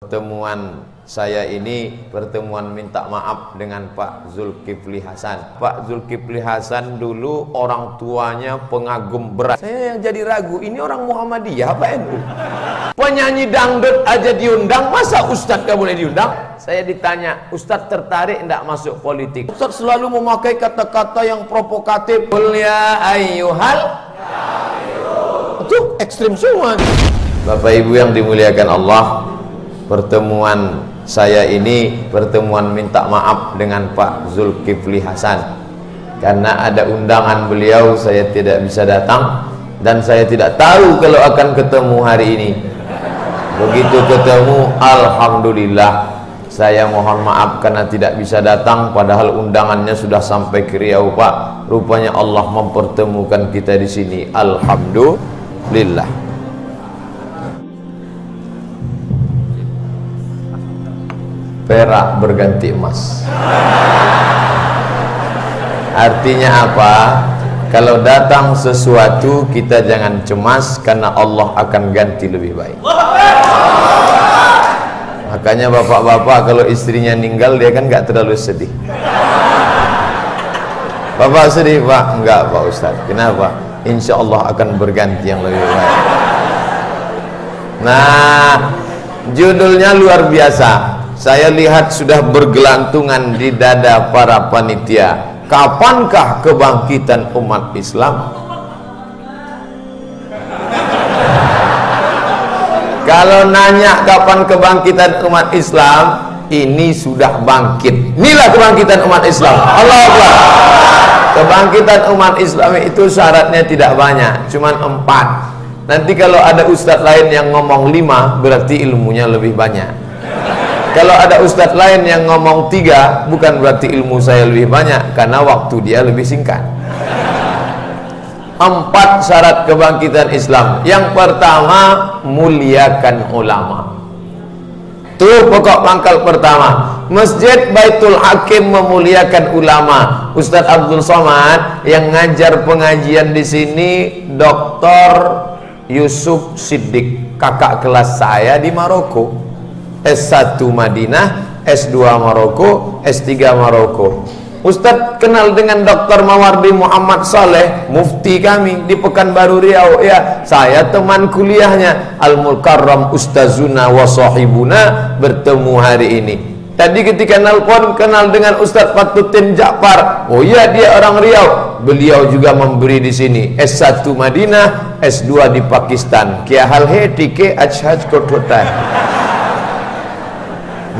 Pertemuan saya ini pertemuan minta maaf dengan Pak Zulkifli Hasan. Pak Zulkifli Hasan dulu orang tuanya pengagum berat. Saya yang jadi ragu, ini orang Muhammadiyah apa NU? Penyanyi dangdut aja diundang, masa Ustadz gak boleh diundang? Saya ditanya, Ustadz tertarik tidak masuk politik? Ustadz selalu memakai kata-kata yang provokatif. Ya ayyuhal itu ekstrim semua. Bapak Ibu yang dimuliakan Allah, pertemuan saya ini pertemuan minta maaf dengan Pak Zulkifli Hasan. Karena ada undangan beliau saya tidak bisa datang dan saya tidak tahu kalau akan ketemu hari ini. Begitu ketemu Alhamdulillah. Saya mohon maaf karena tidak bisa datang padahal undangannya sudah sampai ke Riau Pak. Rupanya Allah mempertemukan kita di sini. Alhamdulillah perak berganti emas. Artinya apa? Kalau datang sesuatu kita jangan cemas karena Allah akan ganti lebih baik. Makanya bapak-bapak kalau istrinya meninggal dia kan gak terlalu sedih. Bapak sedih? Pak enggak pak ustaz. Kenapa? Insya Allah akan berganti yang lebih baik. Nah judulnya luar biasa saya lihat sudah bergelantungan di dada para panitia. Kapankah kebangkitan umat Islam? Kalau nanya kapan kebangkitan umat Islam ini sudah bangkit. Inilah kebangkitan umat Islam. Allah Akbar. Kebangkitan umat Islam itu syaratnya tidak banyak cuman empat. Nanti kalau ada ustadz lain yang ngomong lima berarti ilmunya lebih banyak kalau ada ustadz lain yang ngomong tiga bukan berarti ilmu saya lebih banyak karena waktu dia lebih singkat. Empat syarat kebangkitan Islam. Yang pertama muliakan ulama. Itu pokok pangkal pertama. Masjid Baitul Hakim memuliakan ulama. Ustadz Abdul Somad yang ngajar pengajian di sini Dr. Yusuf Siddiq kakak kelas saya di Maroko S1 Madinah, S2 Maroko, S3 Maroko. Ustadz kenal dengan Dr. Mawardi Muhammad Saleh, mufti kami di Pekanbaru Riau. Ya, saya teman kuliahnya Al Mukarram Ustazuna wa sahibuna bertemu hari ini. Tadi ketika nelpon kenal dengan Ustadz Fatutin Ja'far. Oh iya dia orang Riau. Beliau juga memberi di sini S1 Madinah, S2 di Pakistan. Kia hal he tike ajhaj kototan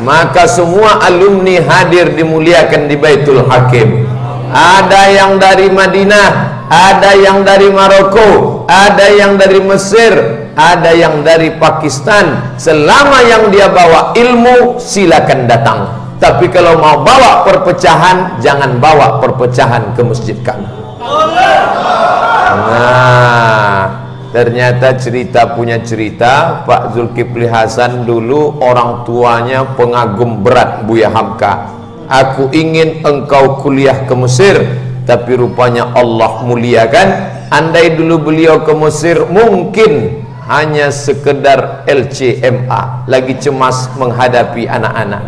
maka semua alumni hadir dimuliakan di Baitul Hakim. Ada yang dari Madinah ada yang dari Maroko ada yang dari Mesir ada yang dari Pakistan. Selama yang dia bawa ilmu silakan datang. Tapi kalau mau bawa perpecahan jangan bawa perpecahan ke masjid kami nah Ternyata cerita punya cerita. Pak Zulkifli Hasan dulu orang tuanya pengagum berat Buya Hamka. Aku ingin engkau kuliah ke Mesir Tapi rupanya Allah muliakan. Andai dulu beliau ke Mesir mungkin hanya sekedar LCMA Lagi cemas menghadapi anak-anak.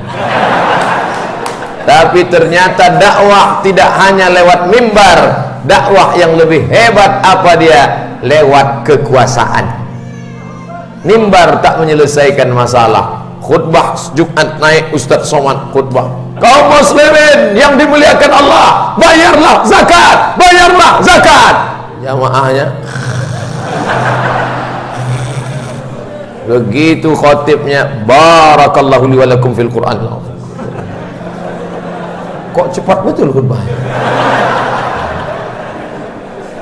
Tapi ternyata dakwah tidak hanya lewat mimbar. Dakwah yang lebih hebat apa dia? Lewat kekuasaan. Mimbar tak menyelesaikan masalah. Khutbah Jumat naik Ustaz Somad khutbah. Kaum muslimin yang dimuliakan Allah bayarlah zakat bayarlah zakat. Jamaahnya. Begitu khotibnya barakallahu li walakum fil quran. Kok cepat betul khutbahnya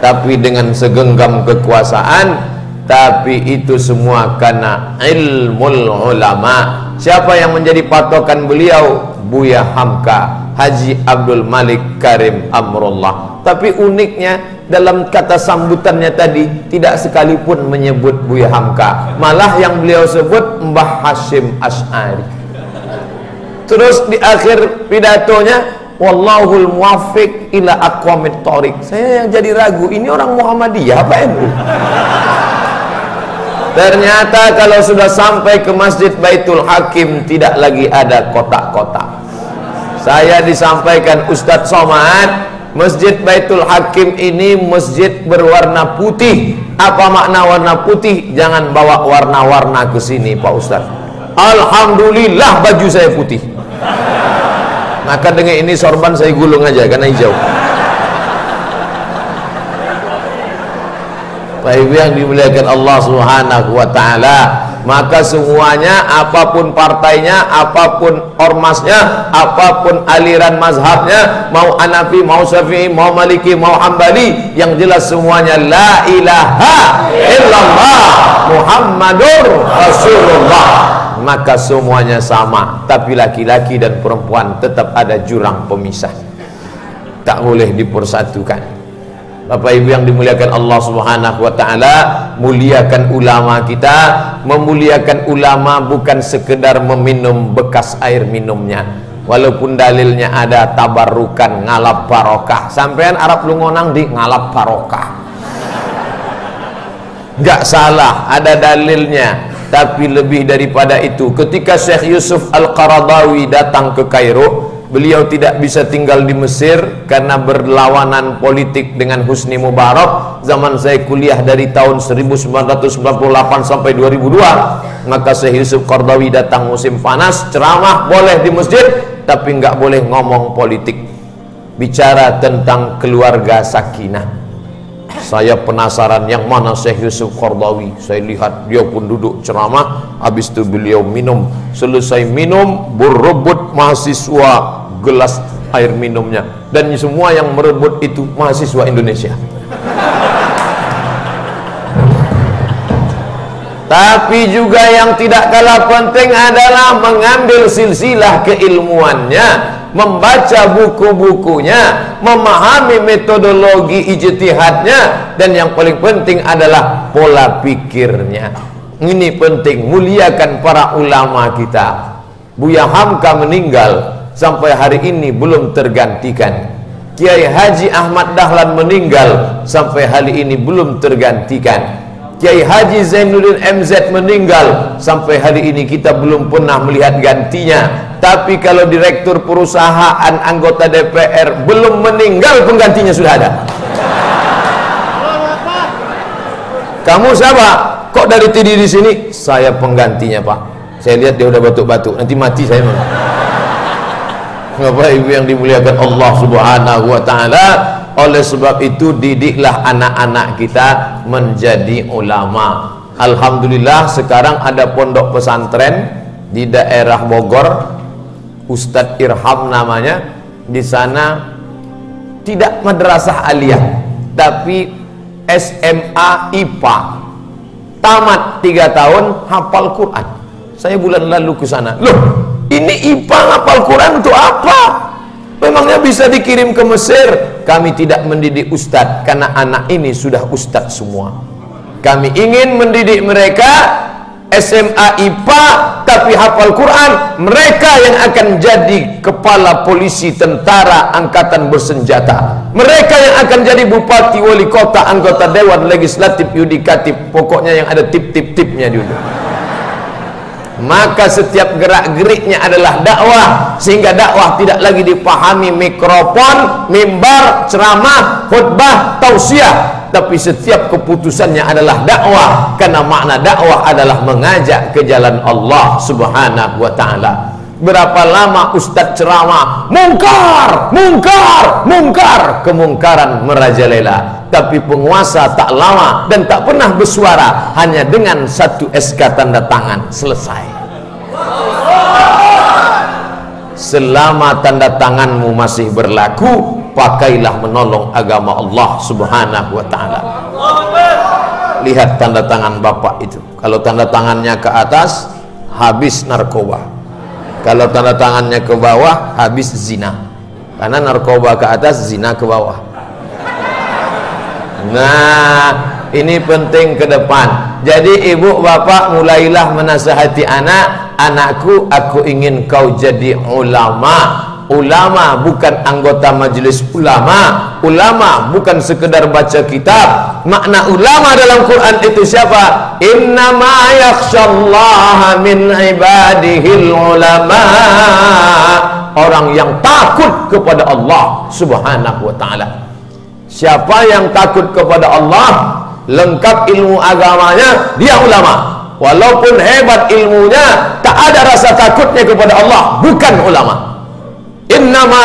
tapi dengan segenggam kekuasaan tapi itu semua karena ilmu ulama. Siapa yang menjadi patokan beliau? Buya Hamka Haji Abdul Malik Karim Amrullah. Tapi uniknya dalam kata sambutannya tadi tidak sekalipun menyebut Buya Hamka. Malah yang beliau sebut Mbah Hashim Ash'ari. Terus di akhir pidatonya Wallahul muwafiq ila aqwamit thoriq. Saya yang jadi ragu, ini orang Muhammadiyah apa NU? Ternyata kalau sudah sampai ke Masjid Baitul Hakim tidak lagi ada kotak-kotak. Saya disampaikan Ustadz Somad, Masjid Baitul Hakim ini masjid berwarna putih. Apa makna warna putih? Jangan bawa warna-warna ke sini, Pak Ustadz. Alhamdulillah baju saya putih. Maka dengan ini sorban saya gulung aja karena hijau. Baik yang dimuliakan Allah Subhanahu wa taala, maka semuanya apa pun partainya, apa pun ormasnya, apa pun aliran mazhabnya, mau Hanafi, mau Syafi'i, mau Maliki, mau Hambali, yang jelas semuanya la ilaha illallah Muhammadur Rasulullah. Maka semuanya sama, tapi laki-laki dan perempuan tetap ada jurang pemisah. Tak boleh dipersatukan. Bapak Ibu yang dimuliakan Allah Subhanahu wa taala, muliakan ulama kita, memuliakan ulama bukan sekedar meminum bekas air minumnya. Walaupun dalilnya ada tabarukan ngalap barokah. Sampean Arab lungonang di ngalap barokah. Enggak salah, ada dalilnya. Tapi lebih daripada itu, ketika Syekh Yusuf Al-Qaradawi datang ke Kairo, beliau tidak bisa tinggal di Mesir karena berlawanan politik dengan Husni Mubarak. Zaman saya kuliah dari tahun 1998 sampai 2002 maka Syekh Yusuf Qardawi datang musim panas ceramah boleh di masjid tapi nggak boleh ngomong politik. Bicara tentang keluarga sakinah saya penasaran yang mana Syekh Yusuf Qardawi. Saya lihat dia pun duduk ceramah. Habis itu beliau minum. Selesai minum berebut mahasiswa gelas air minumnya. Dan semua yang merebut itu mahasiswa Indonesia. Tapi juga yang tidak kalah penting adalah mengambil silsilah keilmuannya membaca buku-bukunya memahami metodologi ijtihadnya dan yang paling penting adalah pola pikirnya. Ini penting muliakan para ulama kita. Buya Hamka meninggal sampai hari ini belum tergantikan. Kiai Haji Ahmad Dahlan meninggal sampai hari ini belum tergantikan Kiai Haji Zainuddin MZ meninggal. Sampai hari ini kita belum pernah melihat gantinya. Tapi kalau direktur perusahaan anggota DPR belum meninggal penggantinya sudah ada. Kamu siapa? kok dari tadi di sini? saya penggantinya pak. Saya lihat dia udah batuk-batuk. Nanti mati saya memang. Bapak Ibu yang dimuliakan Allah Subhanahu wa taala oleh sebab itu didiklah anak-anak kita menjadi ulama. Alhamdulillah sekarang ada pondok pesantren di daerah Bogor. Ustadz Irham namanya. Di sana tidak madrasah aliyah tapi SMA IPA tamat tiga tahun hafal Quran. Saya bulan lalu ke sana. Loh ini IPA ngapal Quran untuk apa? Memangnya bisa dikirim ke Mesir? Kami tidak mendidik ustadz karena anak ini sudah ustadz semua. Kami ingin mendidik mereka SMA IPA tapi hafal Quran mereka yang akan jadi kepala polisi tentara angkatan bersenjata mereka yang akan jadi bupati wali kota anggota dewan legislatif yudikatif pokoknya yang ada tip-tip-tipnya dulu maka setiap gerak-geriknya adalah dakwah sehingga dakwah tidak lagi dipahami mikrofon, mimbar, ceramah, khutbah, tausiah. Tapi setiap keputusannya adalah dakwah karena makna dakwah adalah mengajak ke jalan Allah Subhanahu wa taala berapa lama ustaz ceramah? Mungkar mungkar mungkar. Kemungkaran merajalela. Tapi penguasa tak lama dan tak pernah bersuara. Hanya dengan satu SK tanda tangan. Selesai. Selama tanda tanganmu masih berlaku pakailah menolong agama Allah subhanahu wa ta'ala. Lihat tanda tangan bapak itu. Kalau tanda tangannya ke atas habis narkoba kalau tanda tangannya ke bawah habis zina. Karena narkoba ke atas zina ke bawah. Nah ini penting ke depan. Jadi ibu bapak mulailah menasihati anak. Anakku aku ingin kau jadi ulama. Ulama bukan anggota majelis ulama ulama bukan sekedar baca kitab. Makna ulama dalam Quran itu siapa? Innama yakhsyallaha min ibadihil ulama. Orang yang takut kepada Allah subhanahu wa ta'ala. Siapa yang takut kepada Allah lengkap ilmu agamanya dia ulama. Walaupun hebat ilmunya tak ada rasa takutnya kepada Allah. Bukan ulama. Innama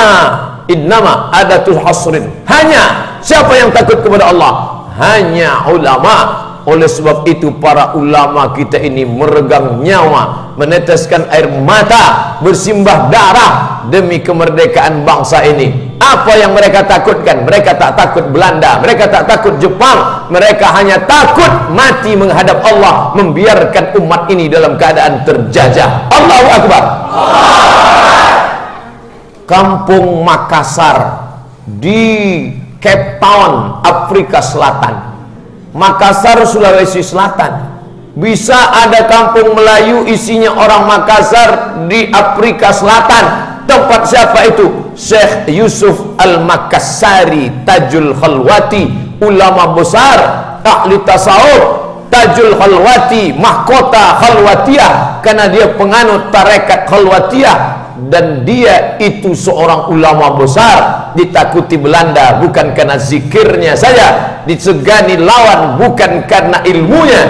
innama adatul hasrin. Hanya siapa yang takut kepada Allah? Hanya ulama. Oleh sebab itu para ulama kita ini meregang nyawa meneteskan air mata bersimbah darah demi kemerdekaan bangsa ini. Apa yang mereka takutkan? Mereka tak takut Belanda mereka tak takut Jepang. Mereka hanya takut mati menghadap Allah membiarkan umat ini dalam keadaan terjajah. Allahu Akbar Kampung Makassar di Cape Town Afrika Selatan. Makassar Sulawesi Selatan. Bisa ada kampung Melayu isinya orang Makassar di Afrika Selatan. Tempat siapa itu? Syekh Yusuf Al-Makassari Tajul Khalwati ulama besar ahli tasawuf Tajul Khalwati mahkota Khalwatiyah. Karena dia penganut tarekat Khalwatiyah dan dia itu seorang ulama besar. Ditakuti Belanda bukan karena zikirnya saja. Disegani lawan bukan karena ilmunya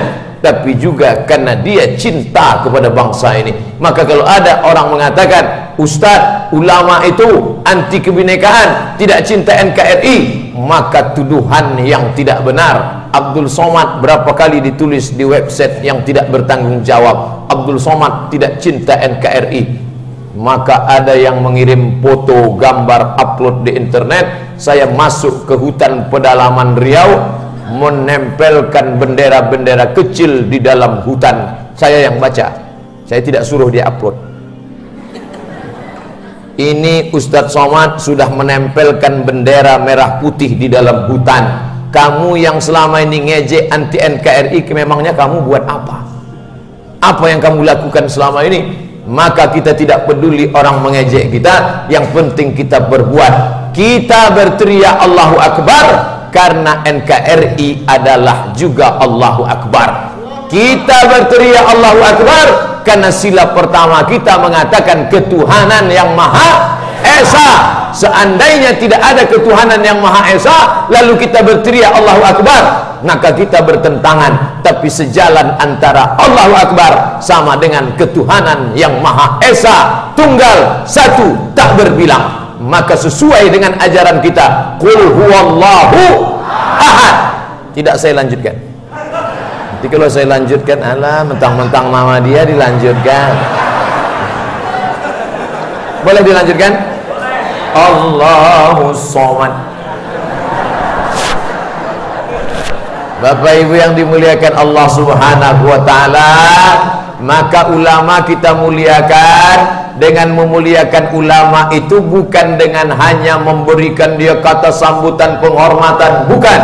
tapi juga karena dia cinta kepada bangsa ini. Maka kalau ada orang mengatakan ustaz ulama itu anti kebinekaan tidak cinta NKRI maka tuduhan yang tidak benar. Abdul Somad berapa kali ditulis di website yang tidak bertanggung jawab Abdul Somad tidak cinta NKRI maka ada yang mengirim foto gambar upload di internet saya masuk ke hutan pedalaman Riau menempelkan bendera-bendera kecil di dalam hutan. Saya yang baca. Saya tidak suruh dia upload. Ini Ustadz Somad sudah menempelkan bendera merah putih di dalam hutan. Kamu yang selama ini ngejek anti NKRI memangnya kamu buat apa? Apa yang kamu lakukan selama ini maka kita tidak peduli orang mengejek kita. Yang penting kita berbuat. Kita berteriak Allahu Akbar. Karena NKRI adalah juga Allahu Akbar. Kita berteriak Allahu Akbar. Karena sila pertama kita mengatakan ketuhanan yang maha esa seandainya tidak ada ketuhanan yang maha esa lalu kita berteriak Allahu Akbar maka kita bertentangan tapi sejalan antara Allahu Akbar sama dengan ketuhanan yang Maha Esa. Tunggal satu tak berbilang. Maka sesuai dengan ajaran kita qul huwallahu ahad. Tidak saya lanjutkan. Jadi kalau saya lanjutkan alah mentang-mentang nama dia dilanjutkan boleh dilanjutkan Allahu somad Bapak Ibu yang dimuliakan Allah Subhanahu wa taala, maka ulama kita muliakan dengan memuliakan ulama itu bukan dengan hanya memberikan dia kata sambutan penghormatan, bukan,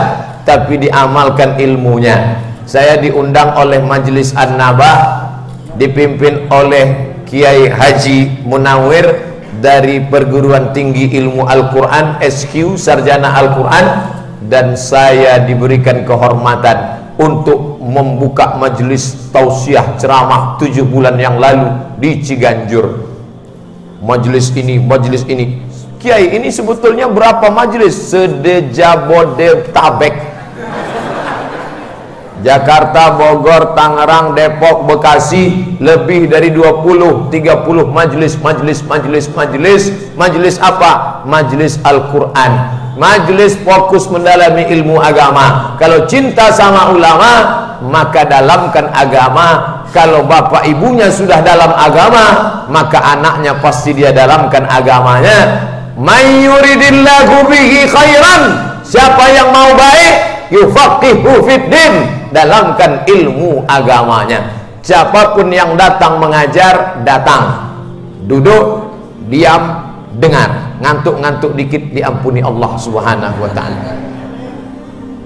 tapi diamalkan ilmunya. Saya diundang oleh Majelis An-Nabah dipimpin oleh Kiai Haji Munawir dari Perguruan Tinggi Ilmu Al-Quran SQ Sarjana Al-Quran dan saya diberikan kehormatan untuk membuka majelis tausiah ceramah tujuh bulan yang lalu di Ciganjur. Majelis ini, majelis ini. Kiai ini sebetulnya berapa majelis sedejabodetabek Jakarta, Bogor, Tangerang, Depok, Bekasi lebih dari 20, 30 majelis, majelis, majelis, majelis, majelis apa? Majelis Al-Qur'an Majlis fokus mendalami ilmu agama. Kalau cinta sama ulama, maka dalamkan agama. Kalau bapak ibunya sudah dalam agama, maka anaknya pasti dia dalamkan agamanya. Mayyuridillahu bihi khairan. Siapa yang mau baik, yufaqihu fiddin. Dalamkan ilmu agamanya. Siapa pun yang datang mengajar, datang. Duduk, diam, dengar ngantuk-ngantuk dikit diampuni Allah Subhanahu wa taala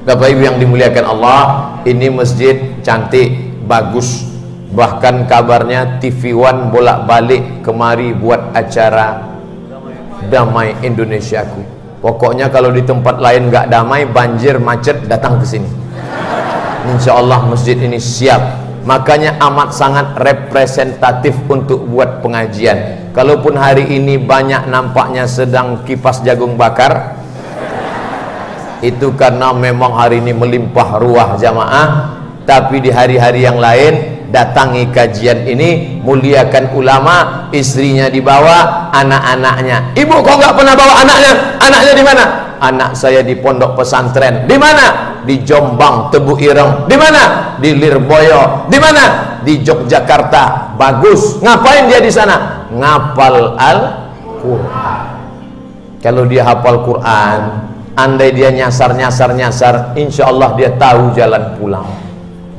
Bapak Ibu yang dimuliakan Allah ini masjid cantik bagus bahkan kabarnya TV One bolak-balik kemari buat acara Damai Indonesiaku pokoknya kalau di tempat lain nggak damai banjir macet datang ke sini. Insya Allah masjid ini siap. Makanya amat sangat representatif untuk buat pengajian. Kalaupun hari ini banyak nampaknya sedang kipas jagung bakar itu karena memang hari ini melimpah ruah jamaah. Tapi di hari-hari yang lain datangi kajian ini muliakan ulama istrinya dibawa anak-anaknya. Ibu kok nggak pernah bawa anaknya? Anaknya di mana? Anak saya di pondok pesantren. Di mana? Di Jombang Tebu Ireng. Di mana? Di Lirboyo. Di mana? Di Yogyakarta. Bagus. Ngapain dia di sana? Ngapal Al-Qur'an. Kalau dia hafal Quran andai dia nyasar nyasar nyasar insya Allah dia tahu jalan pulang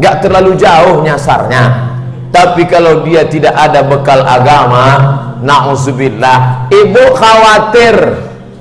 nggak terlalu jauh nyasarnya. Tapi kalau dia tidak ada bekal agama na'udzubillah. Ibu khawatir.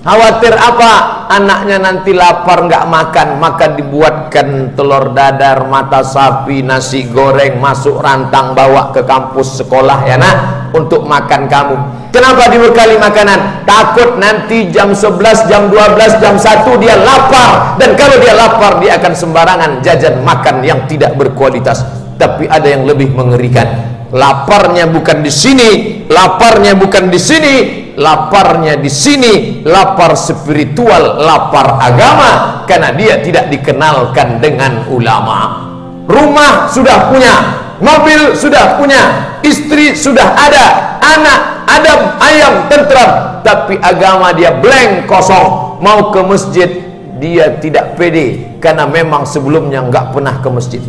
Khawatir apa? Anaknya nanti lapar nggak makan, maka dibuatkan telur dadar, mata sapi, nasi goreng, masuk rantang bawa ke kampus sekolah ya nak untuk makan kamu. Kenapa dibekali makanan? Takut nanti jam 11, jam 12, jam 1 dia lapar dan kalau dia lapar dia akan sembarangan jajan makan yang tidak berkualitas. Tapi ada yang lebih mengerikan. Laparnya bukan di sini, laparnya bukan di sini, laparnya di sini lapar spiritual, lapar agama karena dia tidak dikenalkan dengan ulama. Rumah sudah punya, mobil sudah punya, istri sudah ada, anak, ada ayam tentram, tapi agama dia blank kosong. Mau ke masjid dia tidak pede karena memang sebelumnya nggak pernah ke masjid.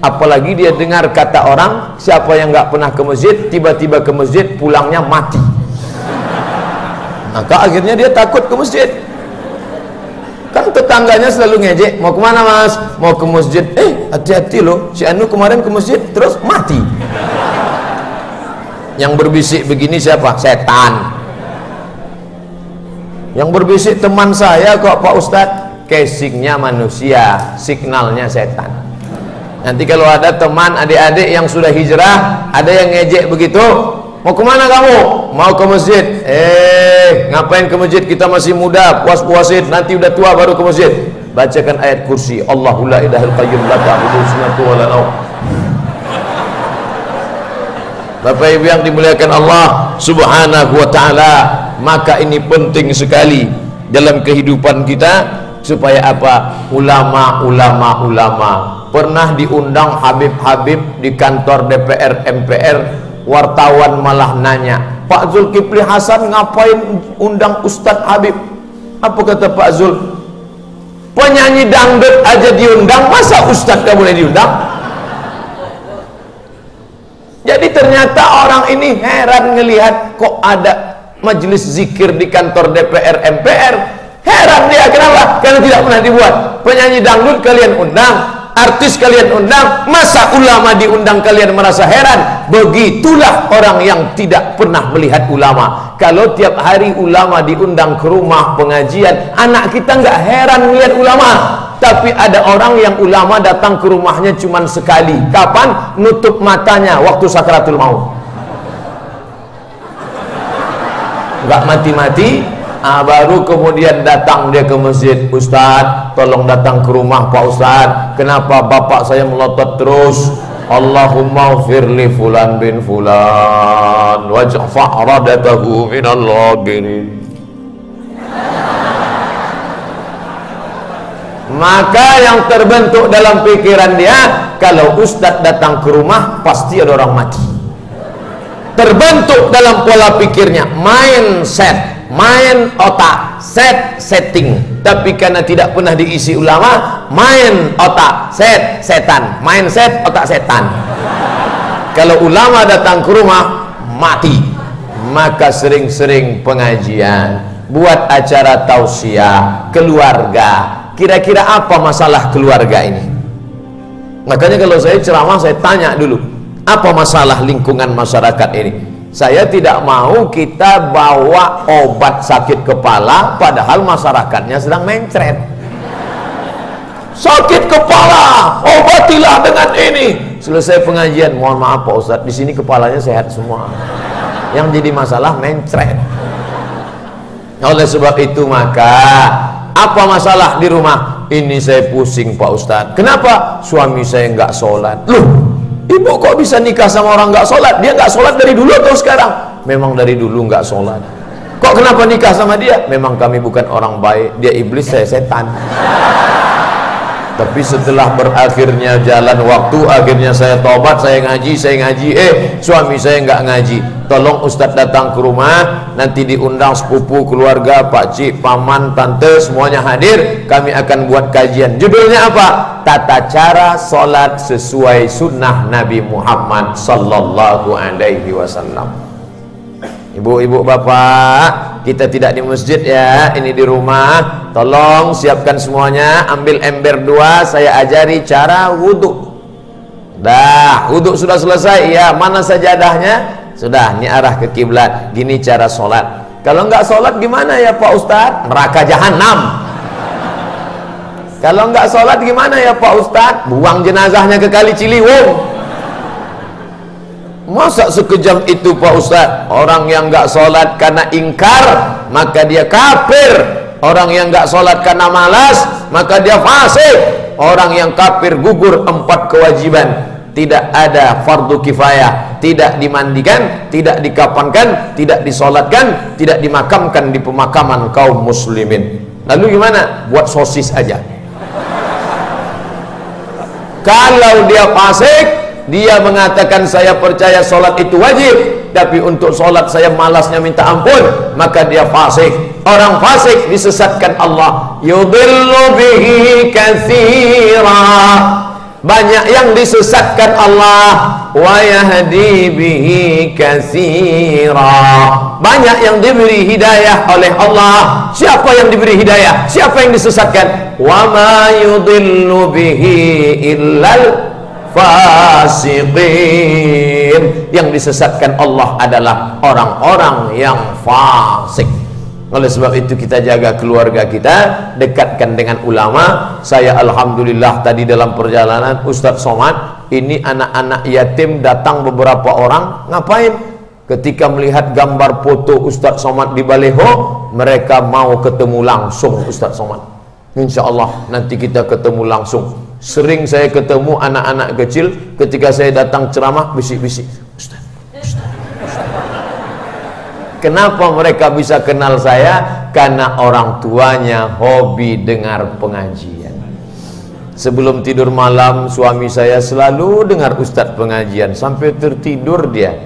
Apalagi dia dengar kata orang, siapa yang nggak pernah ke masjid, tiba-tiba ke masjid pulangnya mati maka akhirnya dia takut ke masjid? Kan tetangganya selalu ngejek mau ke mana mas? Mau ke masjid. Eh hati-hati loh si Anu kemarin ke masjid terus mati. Yang berbisik begini siapa? Setan. Yang berbisik teman saya kok Pak Ustadz casingnya manusia signalnya setan. Nanti kalau ada teman adik-adik yang sudah hijrah ada yang ngejek begitu mau ke mana kamu? mau ke masjid. Eh ngapain ke masjid? Kita masih muda puas-puasin. Nanti udah tua baru ke masjid. Bacakan ayat kursi. Allahu la ilahil qayyum la ta'budu wa la Bapak Ibu yang dimuliakan Allah Subhanahu wa taala, maka ini penting sekali dalam kehidupan kita supaya apa? Ulama-ulama ulama pernah diundang Habib-habib di kantor DPR MPR wartawan malah nanya Pak Zulkifli Hasan ngapain undang Ustadz Habib? Apa kata Pak Zul? Penyanyi dangdut aja diundang masa Ustadz gak boleh diundang? Jadi ternyata orang ini heran ngelihat kok ada majelis zikir di kantor DPR MPR heran dia kenapa? Karena tidak pernah dibuat. Penyanyi dangdut kalian undang artis kalian undang masa ulama diundang kalian merasa heran? Begitulah orang yang tidak pernah melihat ulama. Kalau tiap hari ulama diundang ke rumah pengajian anak kita nggak heran melihat ulama. Tapi ada orang yang ulama datang ke rumahnya cuma sekali. Kapan? Nutup matanya waktu sakratul maut. Nggak mati-mati ah, baru kemudian datang dia ke masjid. Ustaz tolong datang ke rumah Pak Ustaz. Kenapa bapak saya melotot terus? Allahumma firli fulan bin fulan wajfa' radatahu minal labirin maka yang terbentuk dalam pikiran dia kalau Ustaz datang ke rumah pasti ada orang mati. Terbentuk dalam pola pikirnya mindset main otak set setting. Tapi karena tidak pernah diisi ulama main otak set setan. Main set otak setan. Kalau ulama datang ke rumah mati. Maka sering-sering pengajian buat acara tausiah keluarga. Kira-kira apa masalah keluarga ini? Makanya kalau saya ceramah saya tanya dulu apa masalah lingkungan masyarakat ini saya tidak mau kita bawa obat sakit kepala padahal masyarakatnya sedang mencret. Sakit kepala, obatilah dengan ini. Selesai pengajian, mohon maaf Pak Ustadz, di sini kepalanya sehat semua. Yang jadi masalah mencret. oleh sebab itu maka apa masalah di rumah ini saya pusing Pak Ustadz kenapa suami saya nggak sholat loh ibu kok bisa nikah sama orang nggak sholat? Dia nggak sholat dari dulu atau sekarang? Memang dari dulu nggak sholat. Kok kenapa nikah sama dia? Memang kami bukan orang baik. Dia iblis saya setan tapi setelah berakhirnya jalan waktu akhirnya saya tobat saya ngaji saya ngaji. Eh suami saya nggak ngaji. Tolong ustadz datang ke rumah nanti diundang sepupu keluarga pak cik paman tante semuanya hadir. Kami akan buat kajian. Judulnya apa? Tata cara solat sesuai sunnah Nabi Muhammad sallallahu alaihi wasallam. Ibu-ibu bapak Kita tidak di masjid ya Ini di rumah. Tolong siapkan semuanya Ambil ember dua Saya ajari cara wudhu. Dah Wudhu sudah selesai Ya mana sajadahnya Sudah Ini arah ke kiblat Gini cara sholat. Kalau enggak sholat gimana ya Pak Ustadz Neraka jahanam Kalau enggak sholat gimana ya Pak Ustadz Buang jenazahnya ke kali Ciliwung Masa sekejam itu Pak Ustaz? Orang yang enggak sholat karena ingkar Maka dia kafir. Orang yang enggak sholat karena malas Maka dia fasik. Orang yang kafir gugur empat kewajiban. Tidak ada fardu kifayah. Tidak dimandikan Tidak dikapankan Tidak disolatkan Tidak dimakamkan di pemakaman kaum muslimin. Lalu gimana? Buat sosis aja. Kalau dia fasik dia mengatakan saya percaya solat itu wajib tapi untuk solat saya malasnya minta ampun. Maka dia fasik. Orang fasik disesatkan Allah. Yudillu bihi kathira banyak yang disesatkan Allah. Wa yahdi bihi kathira banyak yang diberi hidayah oleh Allah. Siapa yang diberi hidayah? Siapa yang disesatkan? Wa ma yudillu bihi illal fasiqin. Yang disesatkan Allah adalah orang-orang yang fasik. Oleh sebab itu kita jaga keluarga kita dekatkan dengan ulama. Saya Alhamdulillah tadi dalam perjalanan Ustadz Somad ini anak-anak yatim datang beberapa orang ngapain? Ketika melihat gambar foto Ustadz Somad di Baleho mereka mau ketemu langsung Ustadz Somad. Insya Allah nanti kita ketemu langsung Sering saya ketemu anak-anak kecil ketika saya datang ceramah bisik-bisik. Kenapa mereka bisa kenal saya? Karena orang tuanya hobi dengar pengajian. Sebelum tidur malam suami saya selalu dengar ustaz pengajian sampai tertidur dia.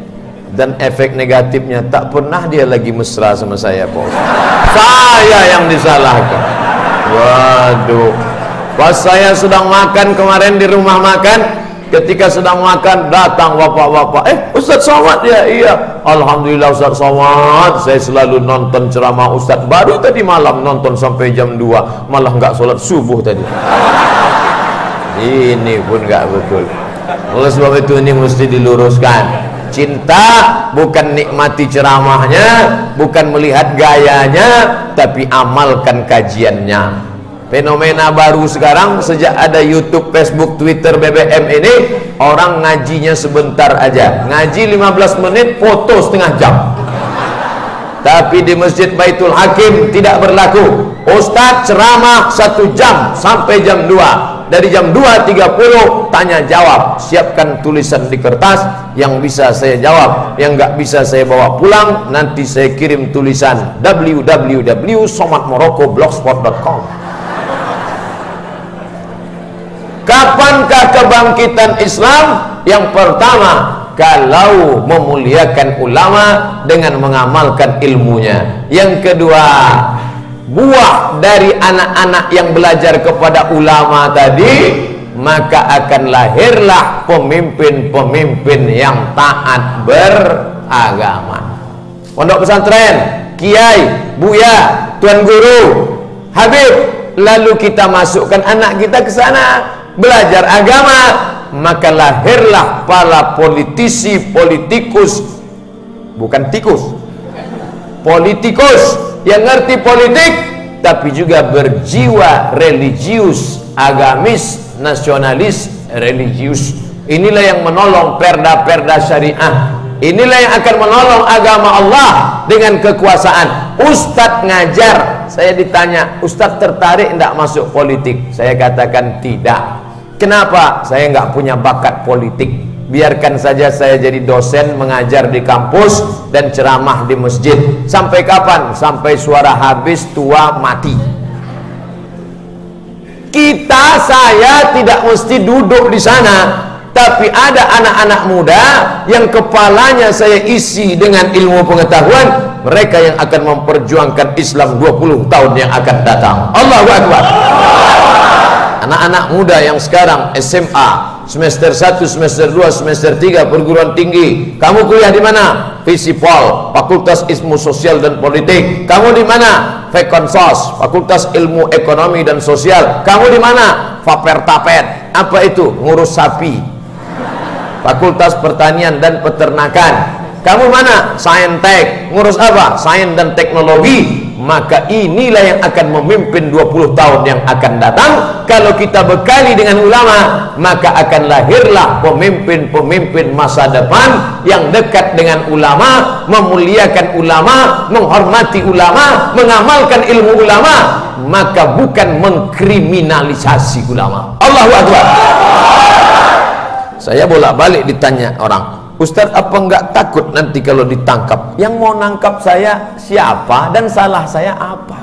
Dan efek negatifnya tak pernah dia lagi mesra sama saya, Pak. Saya yang disalahkan. Waduh. Pas saya sedang makan kemarin di rumah makan Ketika sedang makan datang bapak-bapak. Eh Ustaz Somad? Ya iya. Alhamdulillah Ustaz Somad. Saya selalu nonton ceramah Ustaz Baru tadi malam nonton sampai jam 2 Malah nggak sholat subuh tadi. Ini pun nggak betul. Oleh sebab itu ini mesti diluruskan. Cinta bukan nikmati ceramahnya Bukan melihat gayanya Tapi amalkan kajiannya Fenomena baru sekarang sejak ada YouTube, Facebook, Twitter, BBM ini orang ngajinya sebentar aja. Ngaji 15 menit, foto setengah jam. Tapi di Masjid Baitul Hakim tidak berlaku. Ustaz ceramah satu jam sampai jam 2. Dari jam 2.30 tanya jawab. Siapkan tulisan di kertas yang bisa saya jawab, yang nggak bisa saya bawa pulang. Nanti saya kirim tulisan www.somatmoroccoblogspot.com Kapankah kebangkitan Islam? Yang pertama, kalau memuliakan ulama dengan mengamalkan ilmunya. Yang kedua, buah dari anak-anak yang belajar kepada ulama tadi, maka akan lahirlah pemimpin-pemimpin yang taat beragama. Pondok pesantren, kiai, buya, tuan guru, habib, lalu kita masukkan anak kita ke sana belajar agama maka lahirlah para politisi politikus. Bukan tikus. Politikus yang ngerti politik tapi juga berjiwa religius agamis nasionalis religius. Inilah yang menolong perda-perda syariah inilah yang akan menolong agama Allah dengan kekuasaan. Ustadz ngajar. Saya ditanya Ustadz tertarik tidak masuk politik? Saya katakan tidak. Kenapa? Saya nggak punya bakat politik. Biarkan saja saya jadi dosen mengajar di kampus dan ceramah di masjid. Sampai kapan? sampai suara habis tua mati. Kita saya tidak mesti duduk di sana tapi ada anak-anak muda yang kepalanya saya isi dengan ilmu pengetahuan mereka yang akan memperjuangkan Islam 20 tahun yang akan datang Allahu Akbar anak-anak muda yang sekarang SMA semester 1, semester 2, semester 3 perguruan tinggi. Kamu kuliah di mana? Visipol, Fakultas Ilmu Sosial dan Politik. Kamu di mana? Fekonsos, Fakultas Ilmu Ekonomi dan Sosial. Kamu di mana? Fapertapet. Apa itu? Ngurus sapi. Fakultas Pertanian dan Peternakan. Kamu mana? Saintek. Ngurus apa? Sains dan Teknologi maka inilah yang akan memimpin 20 tahun yang akan datang kalau kita bekali dengan ulama maka akan lahirlah pemimpin-pemimpin masa depan yang dekat dengan ulama memuliakan ulama menghormati ulama mengamalkan ilmu ulama maka bukan mengkriminalisasi ulama Allahu Akbar saya bolak-balik ditanya orang Ustadz apa enggak takut nanti kalau ditangkap? Yang mau nangkap saya siapa dan salah saya apa?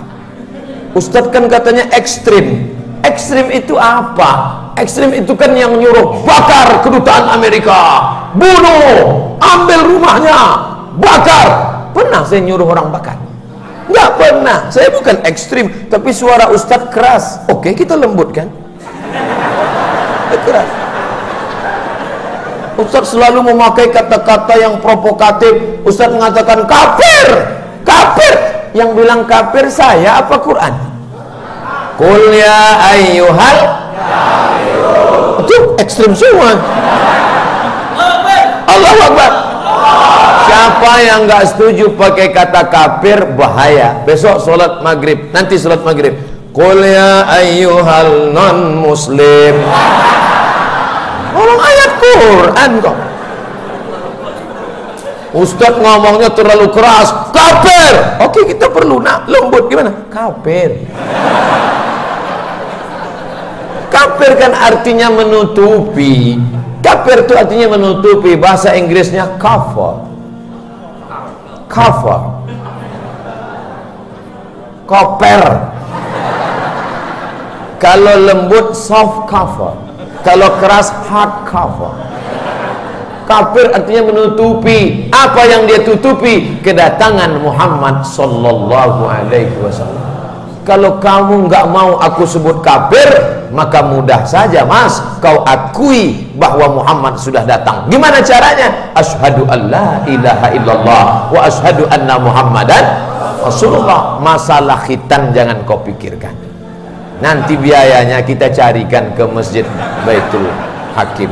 Ustadz kan katanya ekstrim. Ekstrim itu apa? Ekstrim itu kan yang nyuruh bakar kedutaan Amerika. Bunuh ambil rumahnya bakar. Pernah saya nyuruh orang bakar? Enggak pernah. Saya bukan ekstrim tapi suara Ustadz keras. Oke kita lembutkan. Keras Ustaz selalu memakai kata-kata yang provokatif. Ustaz mengatakan kafir! Kafir! Yang bilang kafir saya apa Quran? Qul ya ayyuhal itu ekstrim semua. Allah Akbar. Siapa yang nggak setuju pakai kata kafir bahaya. Besok sholat maghrib nanti sholat maghrib. Qul ya ayyuhal non muslim Ngomong ayat Quran kok. Ustaz ngomongnya terlalu keras, kafir. Oke, kita perlu nak lembut gimana? Kafir. Kafir kan artinya menutupi. Kafir itu artinya menutupi. Bahasa Inggrisnya cover. Cover. Koper. Kalau lembut soft cover kalau keras hard cover. Kafir artinya menutupi apa yang dia tutupi kedatangan Muhammad sallallahu alaihi wasallam. Kalau kamu nggak mau aku sebut kafir maka mudah saja mas. Kau akui bahwa Muhammad sudah datang. Gimana caranya? Ashadu an la ilaha illallah wa ashadu anna muhammadan rasulullah. Masalah khitan jangan kau pikirkan nanti biayanya kita carikan ke masjid Baitul Hakim.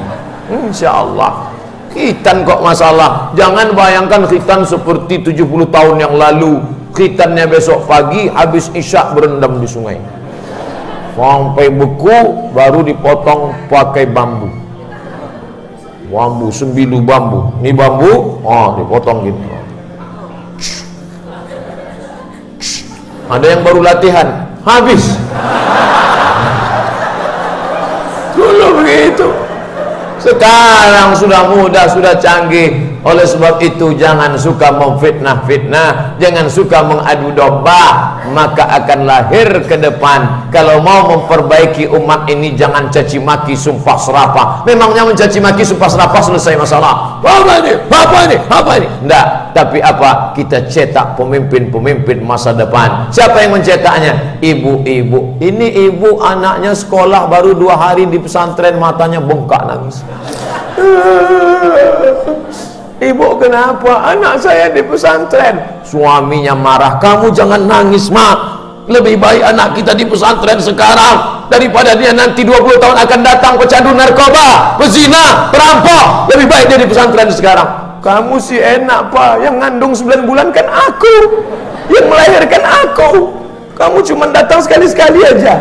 Insya Allah khitan kok masalah. Jangan bayangkan khitan seperti 70 tahun yang lalu. Khitannya besok pagi habis isya berendam di sungai. Sampai beku baru dipotong pakai bambu. Bambu sembilu bambu. Ini bambu? Oh dipotong gitu ada yang baru latihan habis. Dulu begitu. Sekarang sudah mudah sudah canggih oleh sebab itu jangan suka memfitnah-fitnah jangan suka mengadu domba maka akan lahir ke depan. Kalau mau memperbaiki umat ini jangan caci maki sumpah serapah. Memangnya mencaci maki sumpah serapah selesai masalah? Apa ini? Apa ini? Apa ini? Enggak tapi apa? Kita cetak pemimpin-pemimpin masa depan. Siapa yang mencetaknya? Ibu-ibu. Ini ibu anaknya sekolah baru dua hari di pesantren matanya bengkak nangis Ibu kenapa? Anak saya di pesantren. Suaminya marah. Kamu jangan nangis, Mak. Lebih baik anak kita di pesantren sekarang daripada dia nanti 20 tahun akan datang pecandu narkoba, pezina, perampok. Lebih baik dia di pesantren sekarang. Kamu sih enak, Pak. Yang ngandung 9 bulan kan aku. Yang melahirkan aku. Kamu cuma datang sekali-sekali aja.